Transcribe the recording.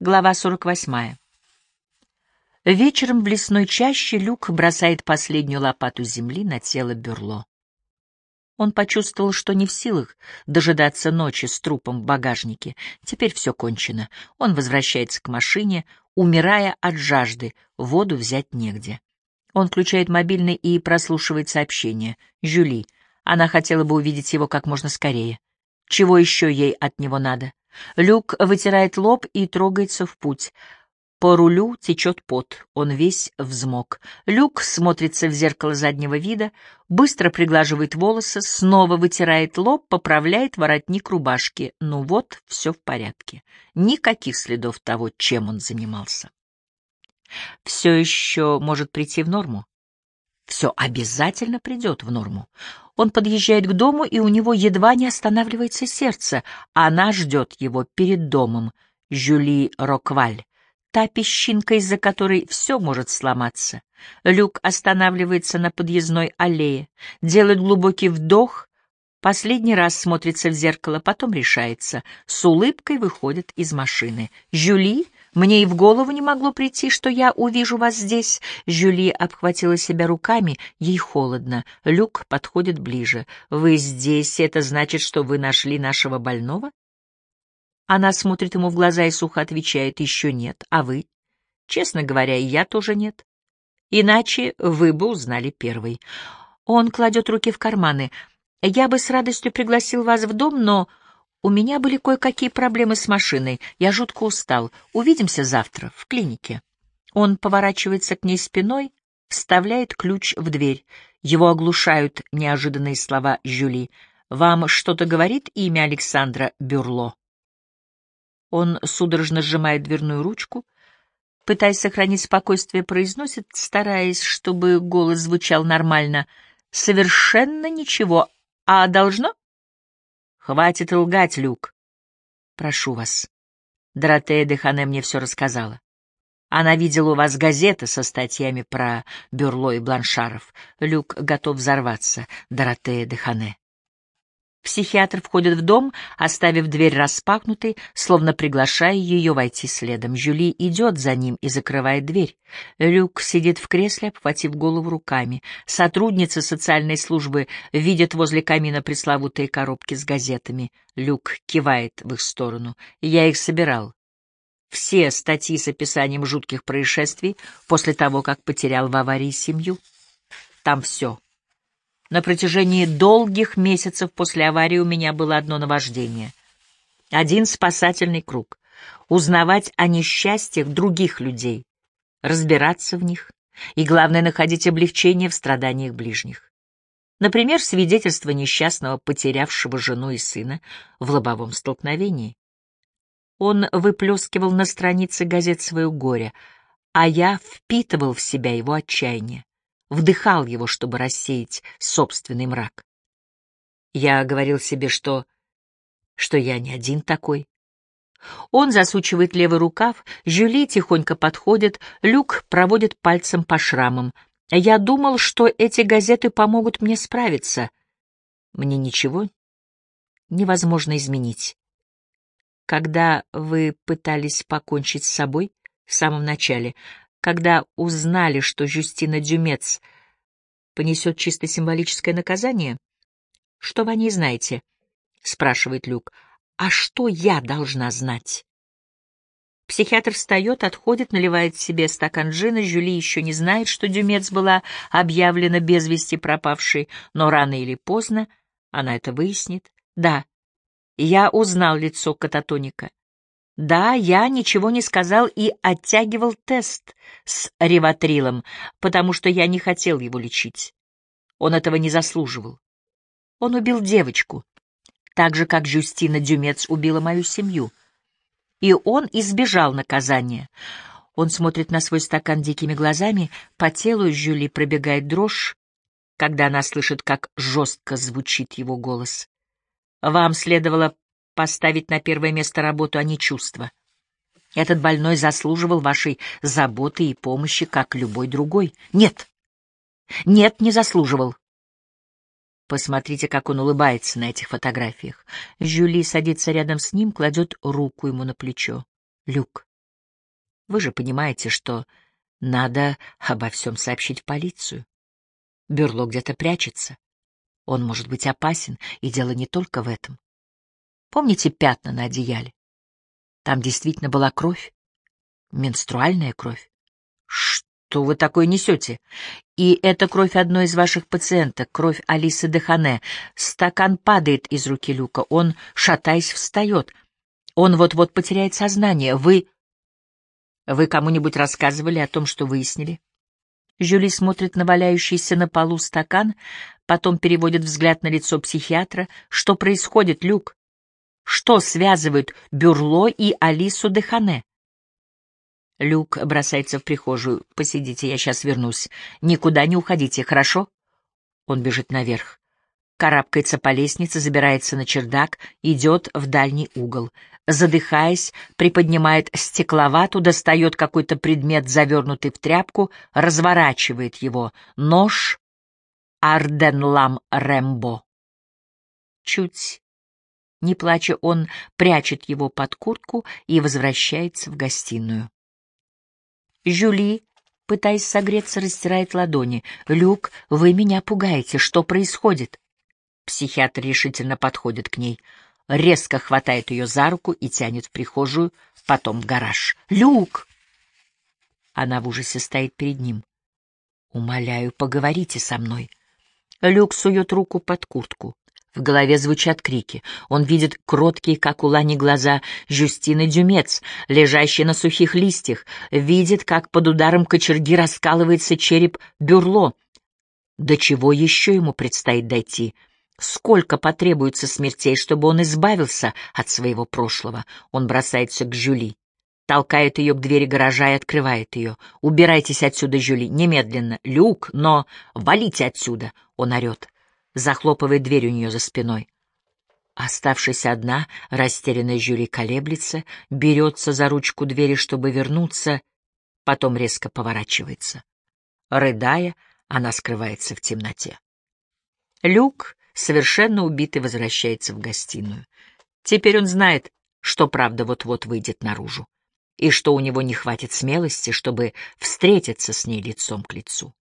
Глава 48. Вечером в лесной чаще Люк бросает последнюю лопату земли на тело Бюрло. Он почувствовал, что не в силах дожидаться ночи с трупом в багажнике. Теперь все кончено. Он возвращается к машине, умирая от жажды, воду взять негде. Он включает мобильный и прослушивает сообщение. Жюли. Она хотела бы увидеть его как можно скорее. Чего еще ей от него надо? Люк вытирает лоб и трогается в путь. По рулю течет пот, он весь взмок. Люк смотрится в зеркало заднего вида, быстро приглаживает волосы, снова вытирает лоб, поправляет воротник рубашки. Ну вот, все в порядке. Никаких следов того, чем он занимался. Все еще может прийти в норму. Все обязательно придет в норму. Он подъезжает к дому, и у него едва не останавливается сердце. Она ждет его перед домом. Жюли Рокваль. Та песчинка, из-за которой все может сломаться. Люк останавливается на подъездной аллее, делает глубокий вдох, последний раз смотрится в зеркало, потом решается. С улыбкой выходит из машины. «Жюли?» Мне и в голову не могло прийти, что я увижу вас здесь. Жюли обхватила себя руками, ей холодно. Люк подходит ближе. Вы здесь, это значит, что вы нашли нашего больного? Она смотрит ему в глаза и сухо отвечает, еще нет. А вы? Честно говоря, я тоже нет. Иначе вы бы узнали первый. Он кладет руки в карманы. Я бы с радостью пригласил вас в дом, но у меня были кое-какие проблемы с машиной. Я жутко устал. Увидимся завтра в клинике. Он поворачивается к ней спиной, вставляет ключ в дверь. Его оглушают неожиданные слова Жюли. «Вам что-то говорит имя Александра Бюрло?» Он судорожно сжимает дверную ручку, пытаясь сохранить спокойствие, произносит, стараясь, чтобы голос звучал нормально. «Совершенно ничего. А должно?» Хватит лгать, Люк. Прошу вас. Доротея Дехане мне все рассказала. Она видела у вас газеты со статьями про Бюрло и Бланшаров. Люк готов взорваться. Доротея Дехане. Психиатр входит в дом, оставив дверь распахнутой, словно приглашая ее войти следом. Жюли идет за ним и закрывает дверь. Люк сидит в кресле, обхватив голову руками. Сотрудница социальной службы видит возле камина пресловутые коробки с газетами. Люк кивает в их сторону. Я их собирал. Все статьи с описанием жутких происшествий после того, как потерял в аварии семью. Там все на протяжении долгих месяцев после аварии у меня было одно наваждение. Один спасательный круг. Узнавать о несчастьях других людей, разбираться в них и, главное, находить облегчение в страданиях ближних. Например, свидетельство несчастного, потерявшего жену и сына в лобовом столкновении. Он выплескивал на странице газет свое горе, а я впитывал в себя его отчаяние вдыхал его, чтобы рассеять собственный мрак. Я говорил себе, что... что я не один такой. Он засучивает левый рукав, Жюли тихонько подходит, Люк проводит пальцем по шрамам. Я думал, что эти газеты помогут мне справиться. Мне ничего невозможно изменить. Когда вы пытались покончить с собой в самом начале, когда узнали, что Жюстина Дюмец понесет чисто символическое наказание? — Что вы о ней знаете? — спрашивает Люк. — А что я должна знать? Психиатр встает, отходит, наливает себе стакан джина. Жюли еще не знает, что Дюмец была объявлена без вести пропавшей, но рано или поздно она это выяснит. Да, я узнал лицо кататоника. Да, я ничего не сказал и оттягивал тест с реватрилом, потому что я не хотел его лечить. Он этого не заслуживал. Он убил девочку, так же, как Жюстина Дюмец убила мою семью. И он избежал наказания. Он смотрит на свой стакан дикими глазами, по телу Жюли пробегает дрожь, когда она слышит, как жестко звучит его голос. Вам следовало поставить на первое место работу, а не чувства. Этот больной заслуживал вашей заботы и помощи, как любой другой. Нет, нет, не заслуживал. Посмотрите, как он улыбается на этих фотографиях. Жюли садится рядом с ним, кладет руку ему на плечо. Люк, Вы же понимаете, что надо обо всем сообщить в полицию. Бюрло где-то прячется. Он может быть опасен, и дело не только в этом. Помните пятна на одеяле? Там действительно была кровь. Менструальная кровь. Что вы такое несете? И это кровь одной из ваших пациенток, кровь Алисы Дехане. Стакан падает из руки Люка. Он, шатаясь, встает. Он вот-вот потеряет сознание. Вы... Вы кому-нибудь рассказывали о том, что выяснили? Жюли смотрит на валяющийся на полу стакан, потом переводит взгляд на лицо психиатра. Что происходит, Люк? Что связывает Бюрло и Алису Дехане? Люк бросается в прихожую. «Посидите, я сейчас вернусь. Никуда не уходите, хорошо?» Он бежит наверх карабкается по лестнице, забирается на чердак, идет в дальний угол. Задыхаясь, приподнимает стекловату, достает какой-то предмет, завернутый в тряпку, разворачивает его. Нож Арденлам Рэмбо. Чуть не плача, он прячет его под куртку и возвращается в гостиную. Жюли пытаясь согреться, растирает ладони. «Люк, вы меня пугаете. Что происходит?» Психиатр решительно подходит к ней, резко хватает ее за руку и тянет в прихожую, потом в гараж. «Люк!» Она в ужасе стоит перед ним. «Умоляю, поговорите со мной». Люк сует руку под куртку. В голове звучат крики. Он видит кроткие, как у Лани, глаза Жюстины Дюмец, лежащие на сухих листьях. Видит, как под ударом кочерги раскалывается череп Бюрло. До чего еще ему предстоит дойти? Сколько потребуется смертей, чтобы он избавился от своего прошлого? Он бросается к Жюли, толкает ее к двери гаража и открывает ее. «Убирайтесь отсюда, Жюли, немедленно! Люк, но... Валите отсюда!» Он орет, захлопывает дверь у нее за спиной. Оставшись одна, растерянная Жюли колеблется, берется за ручку двери, чтобы вернуться, потом резко поворачивается. Рыдая, она скрывается в темноте. Люк совершенно убитый, возвращается в гостиную. Теперь он знает, что правда вот-вот выйдет наружу, и что у него не хватит смелости, чтобы встретиться с ней лицом к лицу.